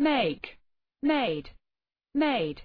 make, made, made.